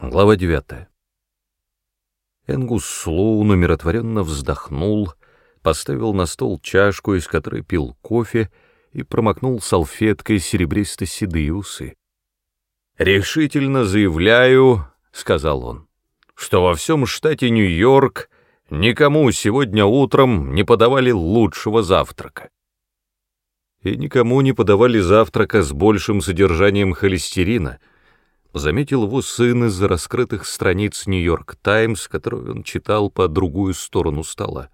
Глава 9. Энгус Слоун умиротворенно вздохнул, поставил на стол чашку, из которой пил кофе, и промокнул салфеткой серебристо-седые усы. «Решительно заявляю», — сказал он, — «что во всем штате Нью-Йорк никому сегодня утром не подавали лучшего завтрака». И никому не подавали завтрака с большим содержанием холестерина — заметил его сын из-за раскрытых страниц «Нью-Йорк Таймс», которую он читал по другую сторону стола.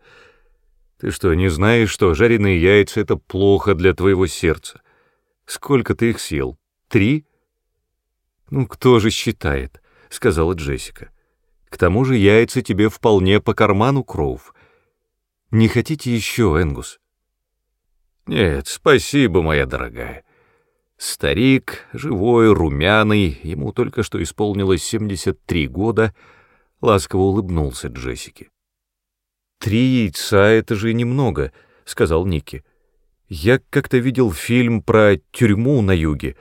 «Ты что, не знаешь, что жареные яйца — это плохо для твоего сердца? Сколько ты их съел? Три?» «Ну, кто же считает?» — сказала Джессика. «К тому же яйца тебе вполне по карману, Кроув. Не хотите еще, Энгус?» «Нет, спасибо, моя дорогая». Старик, живой, румяный, ему только что исполнилось 73 года, ласково улыбнулся Джессике. «Три яйца — это же немного», — сказал Ники. «Я как-то видел фильм про тюрьму на юге.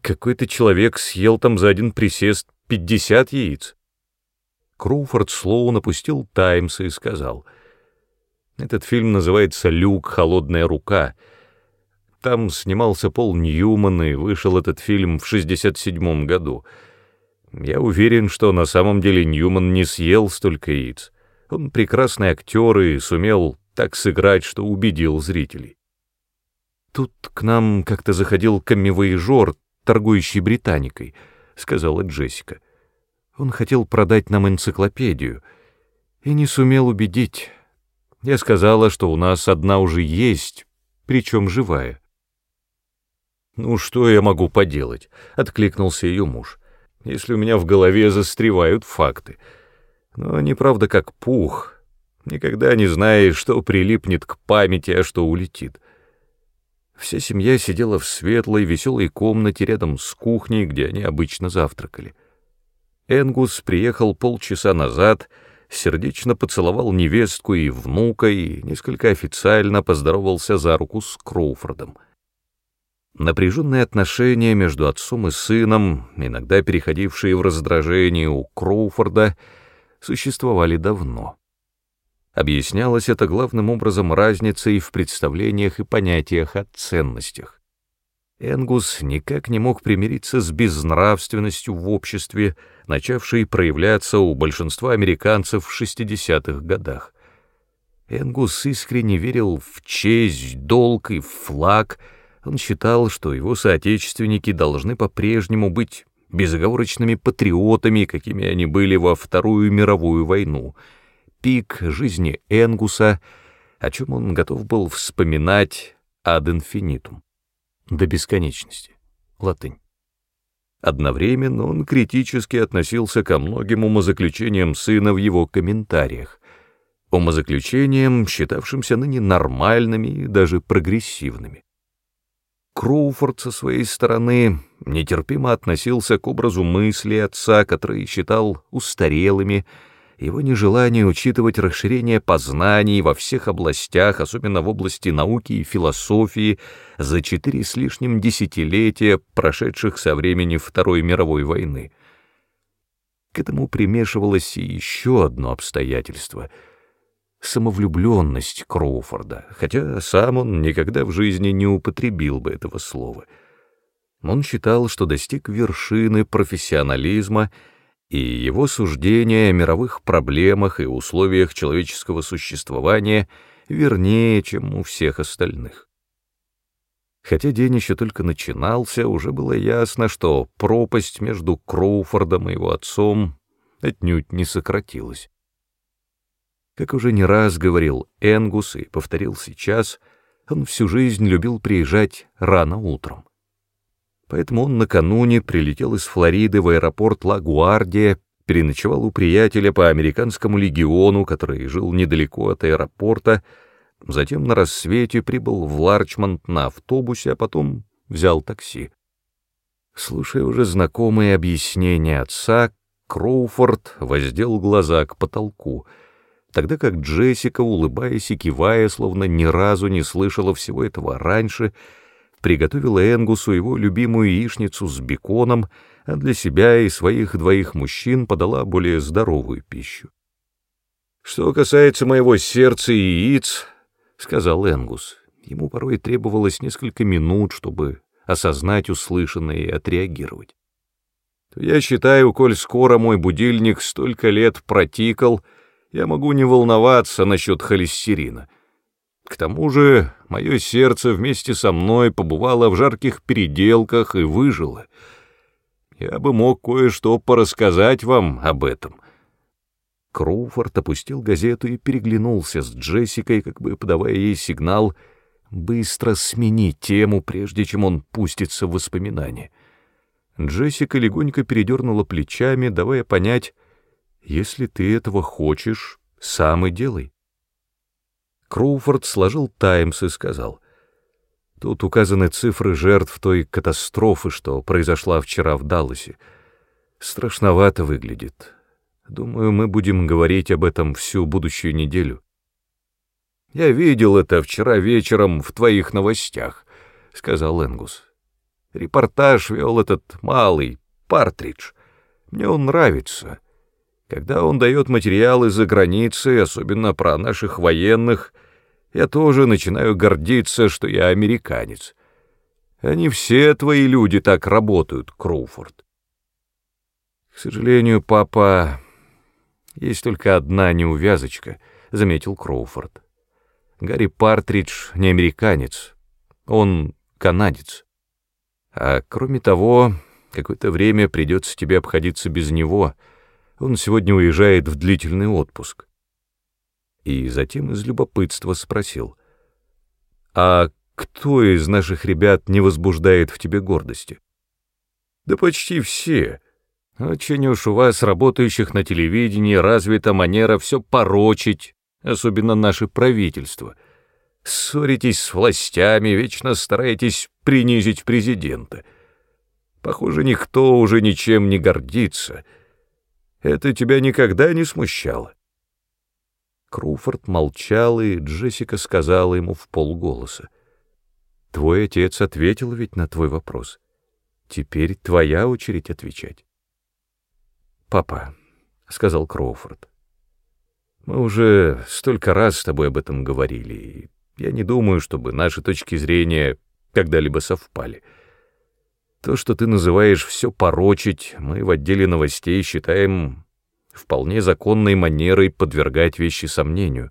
Какой-то человек съел там за один присест 50 яиц». Кроуфорд Слоун опустил «Таймс» и сказал. «Этот фильм называется «Люк. Холодная рука». Там снимался Пол Ньюман, и вышел этот фильм в 67 году. Я уверен, что на самом деле Ньюман не съел столько яиц. Он прекрасный актер и сумел так сыграть, что убедил зрителей. «Тут к нам как-то заходил камевоежор, торгующий британикой», — сказала Джессика. «Он хотел продать нам энциклопедию и не сумел убедить. Я сказала, что у нас одна уже есть, причем живая». «Ну, что я могу поделать?» — откликнулся ее муж. «Если у меня в голове застревают факты. Но они, правда, как пух. Никогда не знаешь, что прилипнет к памяти, а что улетит». Вся семья сидела в светлой, веселой комнате рядом с кухней, где они обычно завтракали. Энгус приехал полчаса назад, сердечно поцеловал невестку и внука и несколько официально поздоровался за руку с Кроуфордом. Напряженные отношения между отцом и сыном, иногда переходившие в раздражение у Кроуфорда, существовали давно. Объяснялось это главным образом разницей в представлениях и понятиях о ценностях. Энгус никак не мог примириться с безнравственностью в обществе, начавшей проявляться у большинства американцев в 60-х годах. Энгус искренне верил в честь, долг и флаг — он считал, что его соотечественники должны по-прежнему быть безоговорочными патриотами, какими они были во Вторую мировую войну. Пик жизни Энгуса, о чем он готов был вспоминать ad infinitum, до бесконечности. Латынь. Одновременно он критически относился ко многим умозаключениям сына в его комментариях, умозаключениям, считавшимся ныне нормальными и даже прогрессивными. Кроуфорд со своей стороны нетерпимо относился к образу мысли отца, который считал устарелыми, его нежелание учитывать расширение познаний во всех областях, особенно в области науки и философии, за четыре с лишним десятилетия, прошедших со времени Второй мировой войны. К этому примешивалось и еще одно обстоятельство — самовлюбленность Кроуфорда, хотя сам он никогда в жизни не употребил бы этого слова. Он считал, что достиг вершины профессионализма, и его суждения о мировых проблемах и условиях человеческого существования вернее, чем у всех остальных. Хотя день еще только начинался, уже было ясно, что пропасть между Кроуфордом и его отцом отнюдь не сократилась. Как уже не раз говорил Энгус и повторил сейчас, он всю жизнь любил приезжать рано утром. Поэтому он накануне прилетел из Флориды в аэропорт Ла-Гуардия, переночевал у приятеля по американскому легиону, который жил недалеко от аэропорта, затем на рассвете прибыл в Ларчмонт на автобусе, а потом взял такси. Слушая уже знакомые объяснения отца, Кроуфорд воздел глаза к потолку — тогда как Джессика, улыбаясь и кивая, словно ни разу не слышала всего этого раньше, приготовила Энгусу его любимую яичницу с беконом, а для себя и своих двоих мужчин подала более здоровую пищу. «Что касается моего сердца и яиц», — сказал Энгус, ему порой требовалось несколько минут, чтобы осознать услышанное и отреагировать. Я считаю, коль скоро мой будильник столько лет протикал, я могу не волноваться насчет холестерина. К тому же мое сердце вместе со мной побывало в жарких переделках и выжило. Я бы мог кое-что порассказать вам об этом. Кроуфорд опустил газету и переглянулся с Джессикой, как бы подавая ей сигнал — быстро сменить тему, прежде чем он пустится в воспоминания. Джессика легонько передернула плечами, давая понять, если ты этого хочешь, сам и делай. Кроуфорд сложил «Таймс» и сказал, «Тут указаны цифры жертв той катастрофы, что произошла вчера в Далласе. Страшновато выглядит. Думаю, мы будем говорить об этом всю будущую неделю». «Я видел это вчера вечером в твоих новостях», — сказал Энгус. «Репортаж вел этот малый, Партридж. Мне он нравится. Когда он дает материалы за границей, особенно про наших военных, я тоже начинаю гордиться, что я американец. Они все твои люди так работают, Кроуфорд». «К сожалению, папа, есть только одна неувязочка», — заметил Кроуфорд. Гарри Партридж не американец, он канадец. А кроме того, какое-то время придется тебе обходиться без него. Он сегодня уезжает в длительный отпуск. И затем из любопытства спросил, «А кто из наших ребят не возбуждает в тебе гордости?» «Да почти все. Очень уж у вас, работающих на телевидении, развита манера все порочить, особенно наше правительство. Ссоритесь с властями, вечно стараетесь принизить президента. Похоже, никто уже ничем не гордится. Это тебя никогда не смущало?» Круфорд молчал, и Джессика сказала ему в полголоса. «Твой отец ответил ведь на твой вопрос. Теперь твоя очередь отвечать». «Папа», — сказал Кроуфорд, мы уже столько раз с тобой об этом говорили, и я не думаю, чтобы наши точки зрения когда-либо совпали. То, что ты называешь все порочить, мы в отделе новостей считаем вполне законной манерой подвергать вещи сомнению.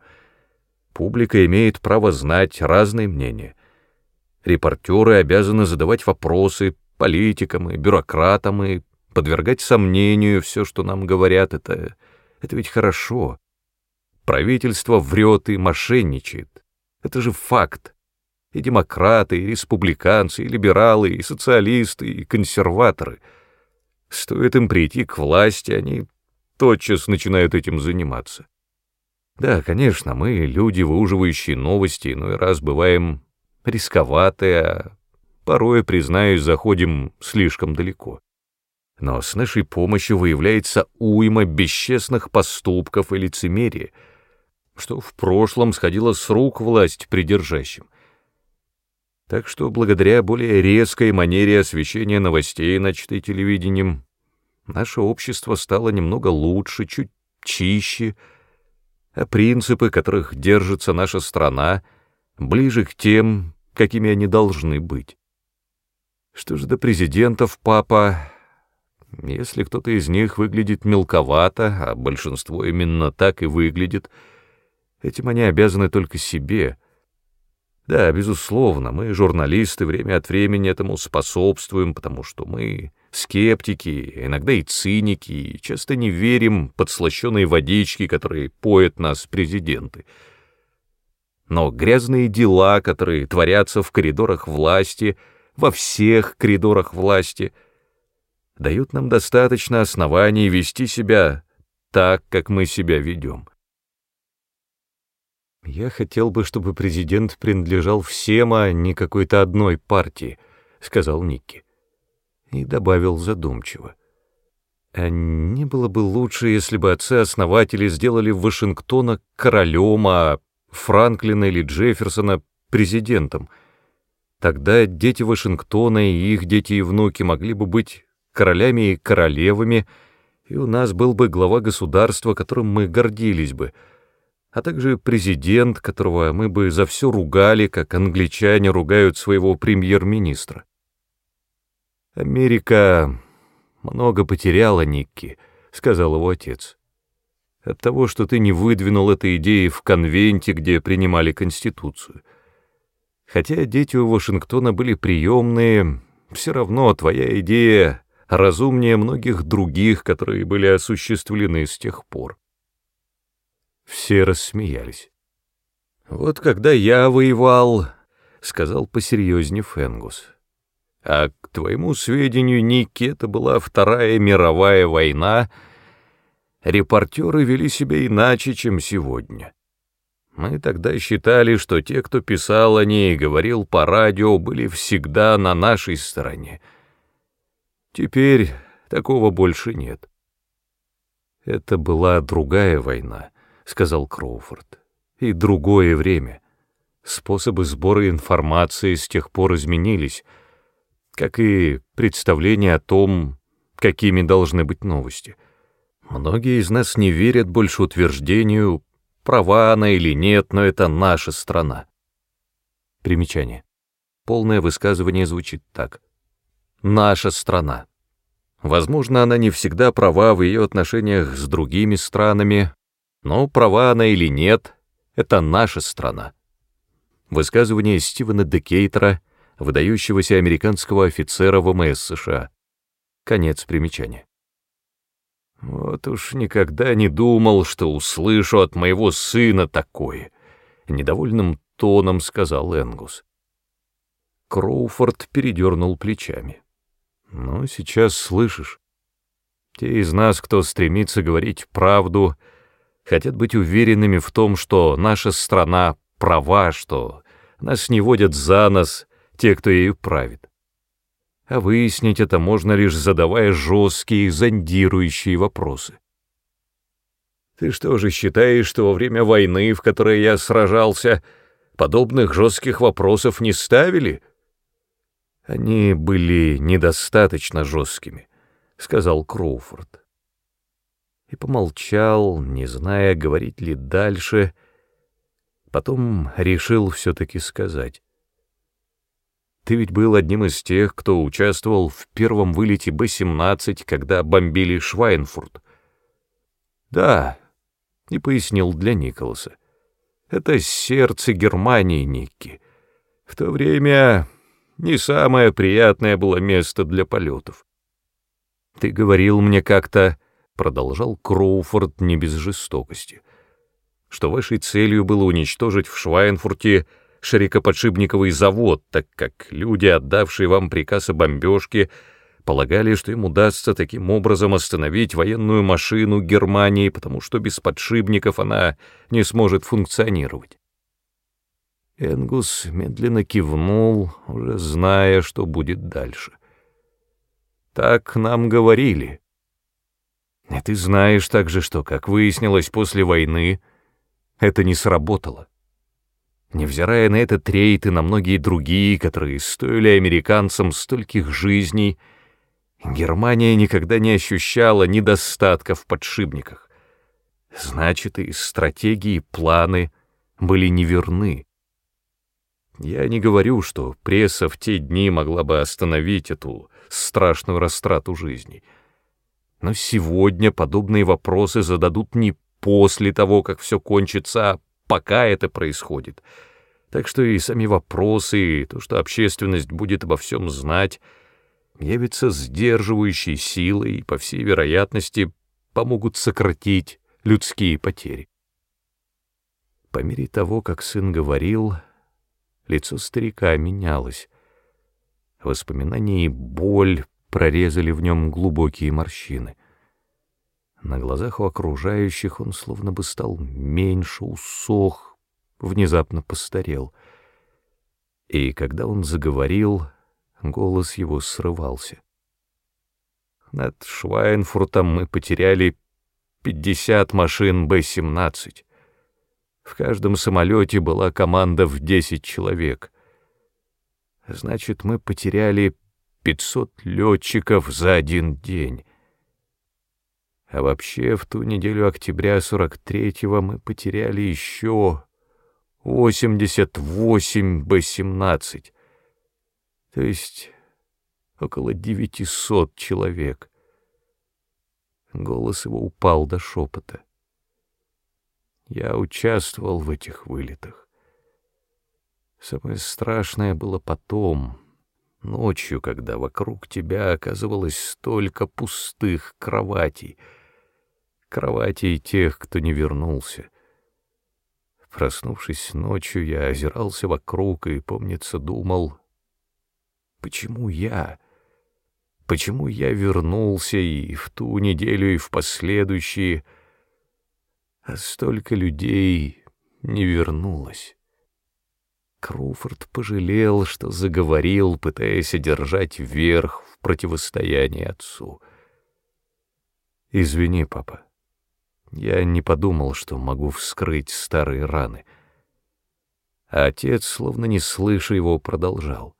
Публика имеет право знать разные мнения. Репортеры обязаны задавать вопросы политикам и бюрократам и подвергать сомнению все, что нам говорят. Это, это ведь хорошо. Правительство врет и мошенничает. Это же факт. И демократы, и республиканцы, и либералы, и социалисты, и консерваторы. Стоит им прийти к власти, они тотчас начинают этим заниматься. Да, конечно, мы, люди, выуживающие новости, иной раз бываем рисковатые, а порой, признаюсь, заходим слишком далеко. Но с нашей помощью выявляется уйма бесчестных поступков и лицемерия — что в прошлом сходило с рук власть придержащим. Так что благодаря более резкой манере освещения новостей, начатой телевидением, наше общество стало немного лучше, чуть чище, а принципы, которых держится наша страна, ближе к тем, какими они должны быть. Что же до президентов, папа, если кто-то из них выглядит мелковато, а большинство именно так и выглядит — Этим они обязаны только себе. Да, безусловно, мы, журналисты, время от времени этому способствуем, потому что мы скептики, иногда и циники, и часто не верим подслащенной водички, которые поят нас президенты. Но грязные дела, которые творятся в коридорах власти, во всех коридорах власти, дают нам достаточно оснований вести себя так, как мы себя ведем. «Я хотел бы, чтобы президент принадлежал всем, а не какой-то одной партии», — сказал Никки. И добавил задумчиво. «А не было бы лучше, если бы отцы-основатели сделали Вашингтона королем, а Франклина или Джефферсона президентом. Тогда дети Вашингтона и их дети и внуки могли бы быть королями и королевами, и у нас был бы глава государства, которым мы гордились бы, а также президент, которого мы бы за все ругали, как англичане ругают своего премьер-министра. Америка много потеряла, Никки, — сказал его отец. От того, что ты не выдвинул этой идеи в конвенте, где принимали Конституцию. Хотя дети у Вашингтона были приемные, все равно твоя идея разумнее многих других, которые были осуществлены с тех пор. Все рассмеялись. «Вот когда я воевал», — сказал посерьезнее Фенгус, — «а к твоему сведению, Ники, это была Вторая мировая война, репортеры вели себя иначе, чем сегодня. Мы тогда считали, что те, кто писал о ней и говорил по радио, были всегда на нашей стороне. Теперь такого больше нет. Это была другая война, сказал Кроуфорд, и другое время. Способы сбора информации с тех пор изменились, как и представление о том, какими должны быть новости. Многие из нас не верят больше утверждению Права она или нет, но это наша страна. Примечание. Полное высказывание звучит так. Наша страна. Возможно, она не всегда права в ее отношениях с другими странами, но права она или нет, это наша страна. Высказывание Стивена Декейтера, выдающегося американского офицера ВМС США. Конец примечания. Вот уж никогда не думал, что услышу от моего сына такое, — недовольным тоном сказал Энгус. Кроуфорд передернул плечами. Ну, сейчас слышишь. Те из нас, кто стремится говорить правду, хотят быть уверенными в том, что наша страна права, что нас не водят за нос те, кто ею правит а выяснить это можно лишь задавая жесткие, зондирующие вопросы. «Ты что же считаешь, что во время войны, в которой я сражался, подобных жестких вопросов не ставили?» «Они были недостаточно жесткими», — сказал Кроуфорд. И помолчал, не зная, говорить ли дальше, потом решил все-таки сказать. Ты ведь был одним из тех, кто участвовал в первом вылете Б-17, когда бомбили Швайнфурт. Да, и пояснил для Николаса. Это сердце Германии, Никки. В то время не самое приятное было место для полетов. Ты говорил мне как-то, продолжал Кроуфорд не без жестокости, что вашей целью было уничтожить в Швайнфурте широкоподшипниковый завод, так как люди, отдавшие вам приказ о бомбежке, полагали, что им удастся таким образом остановить военную машину Германии, потому что без подшипников она не сможет функционировать. Энгус медленно кивнул, уже зная, что будет дальше. «Так нам говорили. И ты знаешь также, что, как выяснилось после войны, это не сработало. Невзирая на этот рейд и на многие другие, которые стоили американцам стольких жизней, Германия никогда не ощущала недостатка в подшипниках. Значит, и стратегии, и планы были неверны. Я не говорю, что пресса в те дни могла бы остановить эту страшную растрату жизни. Но сегодня подобные вопросы зададут не после того, как все кончится, а пока это происходит. Так что и сами вопросы, и то, что общественность будет обо всем знать, явятся сдерживающей силой и, по всей вероятности, помогут сократить людские потери. По мере того, как сын говорил, лицо старика менялось. Воспоминания и боль прорезали в нем глубокие морщины — на глазах у окружающих он словно бы стал меньше, усох, внезапно постарел. И когда он заговорил, голос его срывался. Над Швайнфуртом мы потеряли 50 машин Б-17. В каждом самолете была команда в 10 человек. Значит, мы потеряли 500 летчиков за один день. А вообще в ту неделю октября 43-го мы потеряли еще 88 Б-17, то есть около 900 человек. Голос его упал до шепота. Я участвовал в этих вылетах. Самое страшное было потом, ночью, когда вокруг тебя оказывалось столько пустых кроватей, кроватей тех, кто не вернулся. Проснувшись ночью, я озирался вокруг и, помнится, думал, почему я? Почему я вернулся и в ту неделю, и в последующие, а столько людей не вернулось? Круфорд пожалел, что заговорил, пытаясь одержать верх в противостоянии отцу. «Извини, папа. Я не подумал, что могу вскрыть старые раны». А отец, словно не слыша его, продолжал.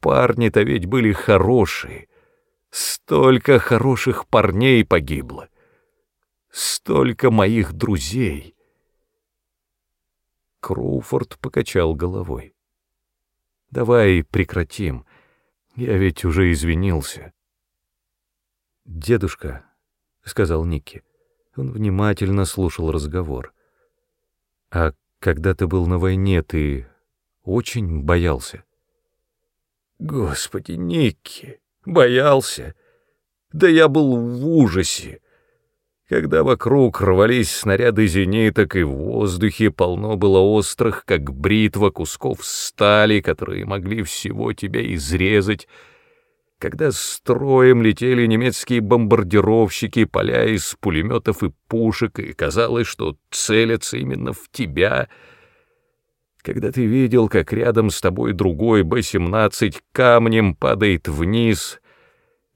«Парни-то ведь были хорошие. Столько хороших парней погибло. Столько моих друзей». Кроуфорд покачал головой. «Давай прекратим. Я ведь уже извинился». «Дедушка», — сказал Никки, — он внимательно слушал разговор. «А когда ты был на войне, ты очень боялся?» «Господи, Никки, боялся? Да я был в ужасе!» Когда вокруг рвались снаряды зениток, и в воздухе полно было острых, как бритва, кусков стали, которые могли всего тебя изрезать, когда строем летели немецкие бомбардировщики, поля из пулеметов и пушек, и казалось, что целятся именно в тебя, когда ты видел, как рядом с тобой другой Б-17 камнем падает вниз —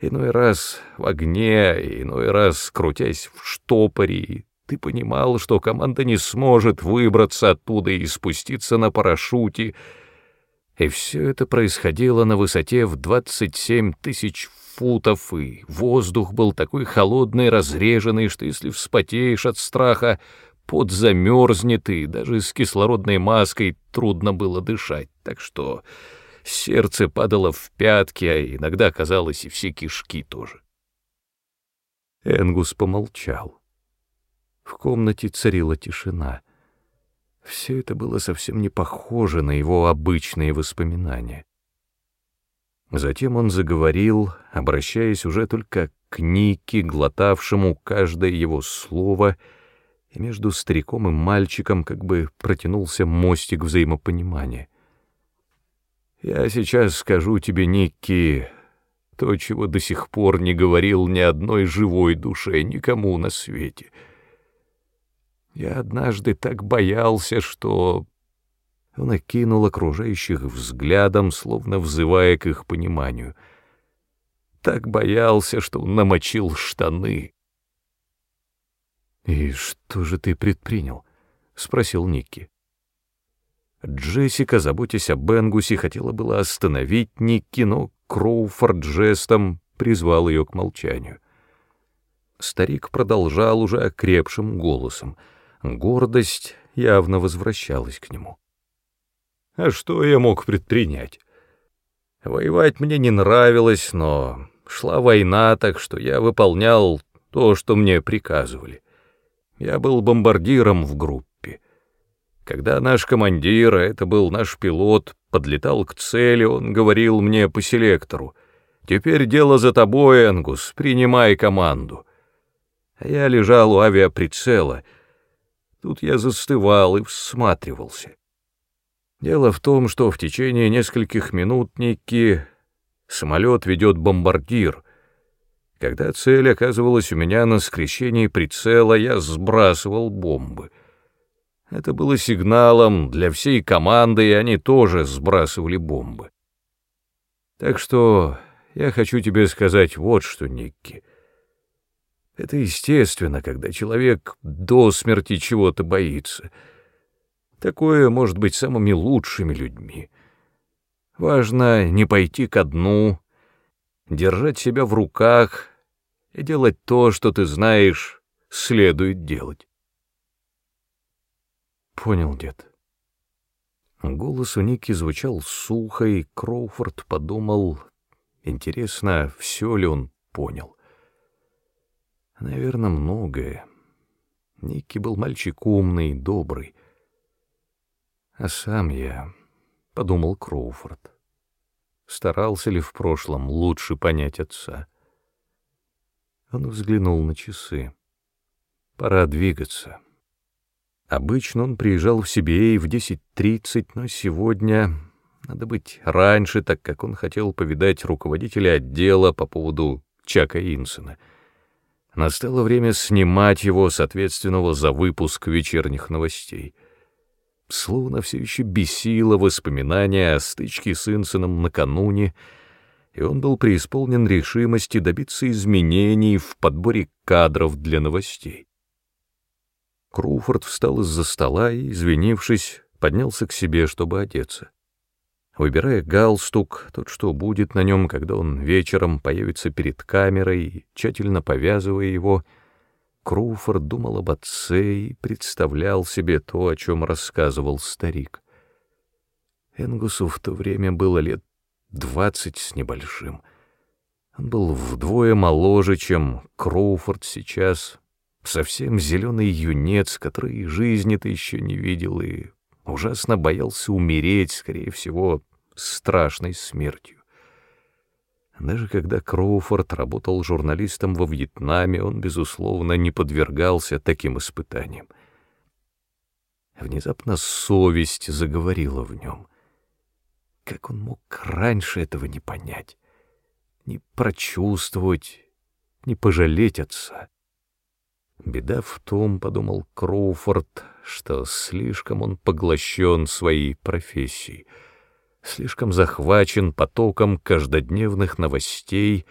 Иной раз в огне, иной раз крутясь в штопоре, ты понимал, что команда не сможет выбраться оттуда и спуститься на парашюте, и все это происходило на высоте в 27 тысяч футов, и воздух был такой холодный разреженный, что если вспотеешь от страха, пот замерзнет, и даже с кислородной маской трудно было дышать. Так что сердце падало в пятки, а иногда, казалось, и все кишки тоже. Энгус помолчал. В комнате царила тишина. Все это было совсем не похоже на его обычные воспоминания. Затем он заговорил, обращаясь уже только к Нике, глотавшему каждое его слово, и между стариком и мальчиком как бы протянулся мостик взаимопонимания. Я сейчас скажу тебе, Никки, то, чего до сих пор не говорил ни одной живой душе, никому на свете. Я однажды так боялся, что... Он окинул окружающих взглядом, словно взывая к их пониманию. Так боялся, что намочил штаны. «И что же ты предпринял?» — спросил Никки. Джессика, заботясь о Бенгусе, хотела было остановить Никки, но Кроуфорд жестом призвал ее к молчанию. Старик продолжал уже окрепшим голосом. Гордость явно возвращалась к нему. А что я мог предпринять? Воевать мне не нравилось, но шла война, так что я выполнял то, что мне приказывали. Я был бомбардиром в группе. Когда наш командир, а это был наш пилот, подлетал к цели, он говорил мне по селектору, «Теперь дело за тобой, Энгус, принимай команду». А я лежал у авиаприцела. Тут я застывал и всматривался. Дело в том, что в течение нескольких минут Никки самолет ведет бомбардир. Когда цель оказывалась у меня на скрещении прицела, я сбрасывал бомбы — это было сигналом для всей команды, и они тоже сбрасывали бомбы. Так что я хочу тебе сказать вот что, Никки. Это естественно, когда человек до смерти чего-то боится. Такое может быть самыми лучшими людьми. Важно не пойти ко дну, держать себя в руках и делать то, что ты знаешь, следует делать. Понял, дед. Голос у Ники звучал сухо, и Кроуфорд подумал, интересно, все ли он понял. Наверное, многое. Ники был мальчик умный, добрый. А сам я, — подумал Кроуфорд, — старался ли в прошлом лучше понять отца. Он взглянул на часы. Пора двигаться. Обычно он приезжал в Сибирей в 10.30, но сегодня надо быть раньше, так как он хотел повидать руководителя отдела по поводу Чака Инсона. Настало время снимать его с ответственного за выпуск вечерних новостей. Словно все еще бесило воспоминания о стычке с Инсоном накануне, и он был преисполнен решимости добиться изменений в подборе кадров для новостей. Круфорд встал из-за стола и, извинившись, поднялся к себе, чтобы одеться. Выбирая галстук, тот, что будет на нем, когда он вечером появится перед камерой, тщательно повязывая его, Круфорд думал об отце и представлял себе то, о чем рассказывал старик. Энгусу в то время было лет двадцать с небольшим. Он был вдвое моложе, чем Кроуфорд сейчас, совсем зеленый юнец, который жизни-то еще не видел и ужасно боялся умереть, скорее всего, страшной смертью. Даже когда Кроуфорд работал журналистом во Вьетнаме, он, безусловно, не подвергался таким испытаниям. Внезапно совесть заговорила в нем. Как он мог раньше этого не понять, не прочувствовать, не пожалеть отца? Беда в том, — подумал Кроуфорд, — что слишком он поглощен своей профессией, слишком захвачен потоком каждодневных новостей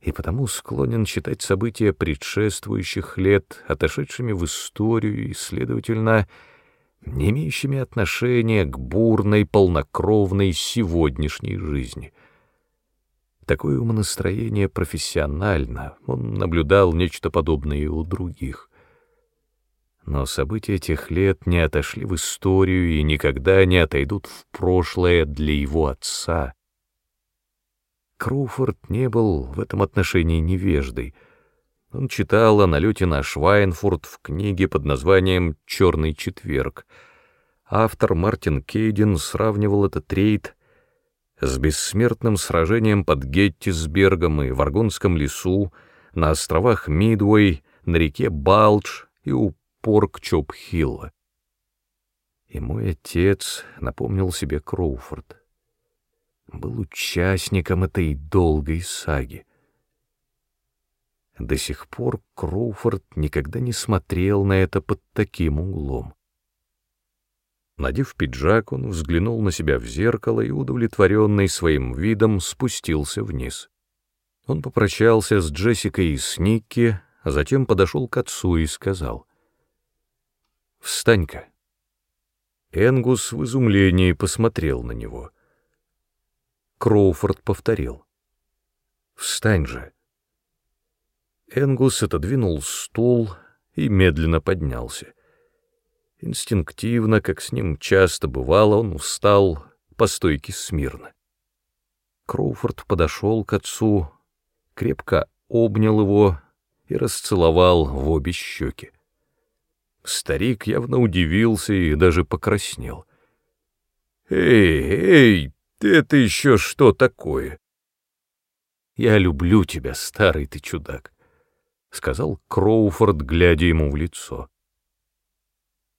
и потому склонен считать события предшествующих лет отошедшими в историю и, следовательно, не имеющими отношения к бурной, полнокровной сегодняшней жизни — Такое умонастроение профессионально, он наблюдал нечто подобное и у других. Но события тех лет не отошли в историю и никогда не отойдут в прошлое для его отца. Кроуфорд не был в этом отношении невеждой. Он читал о налете на Швайнфурт в книге под названием «Черный четверг». Автор Мартин Кейден сравнивал этот рейд с бессмертным сражением под Геттисбергом и в Аргонском лесу, на островах Мидуэй, на реке Балдж и у Порк-Чоп-Хилла. И мой отец, напомнил себе Кроуфорд, был участником этой долгой саги. До сих пор Кроуфорд никогда не смотрел на это под таким углом. Надев пиджак, он взглянул на себя в зеркало и, удовлетворенный своим видом, спустился вниз. Он попрощался с Джессикой и с Никки, а затем подошел к отцу и сказал. «Встань-ка». Энгус в изумлении посмотрел на него. Кроуфорд повторил. «Встань же». Энгус отодвинул стул и медленно поднялся. Инстинктивно, как с ним часто бывало, он устал по стойке смирно. Кроуфорд подошел к отцу, крепко обнял его и расцеловал в обе щеки. Старик явно удивился и даже покраснел. «Эй, эй, это еще что такое?» «Я люблю тебя, старый ты чудак», — сказал Кроуфорд, глядя ему в лицо.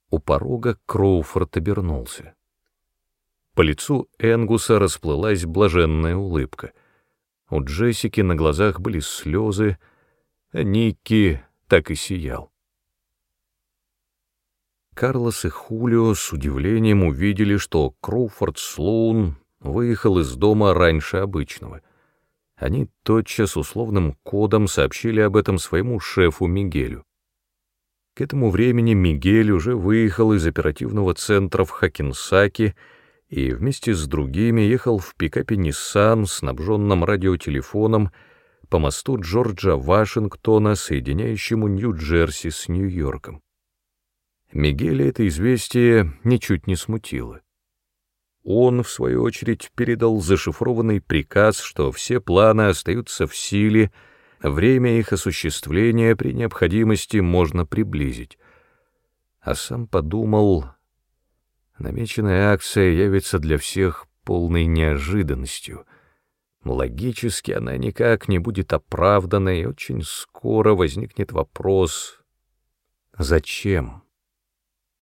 У порога Кроуфорд обернулся. По лицу Энгуса расплылась блаженная улыбка. У Джессики на глазах были слезы, а Никки так и сиял. Карлос и Хулио с удивлением увидели, что Кроуфорд Слоун выехал из дома раньше обычного. Они тотчас условным кодом сообщили об этом своему шефу Мигелю. К этому времени Мигель уже выехал из оперативного центра в Хакенсаке и вместе с другими ехал в пикапе Nissan, снабженном радиотелефоном, по мосту Джорджа Вашингтона, соединяющему Нью-Джерси с Нью-Йорком. Мигеля это известие ничуть не смутило. Он, в свою очередь, передал зашифрованный приказ, что все планы остаются в силе, время их осуществления при необходимости можно приблизить. А сам подумал, намеченная акция явится для всех полной неожиданностью. Логически она никак не будет оправдана, и очень скоро возникнет вопрос «Зачем?».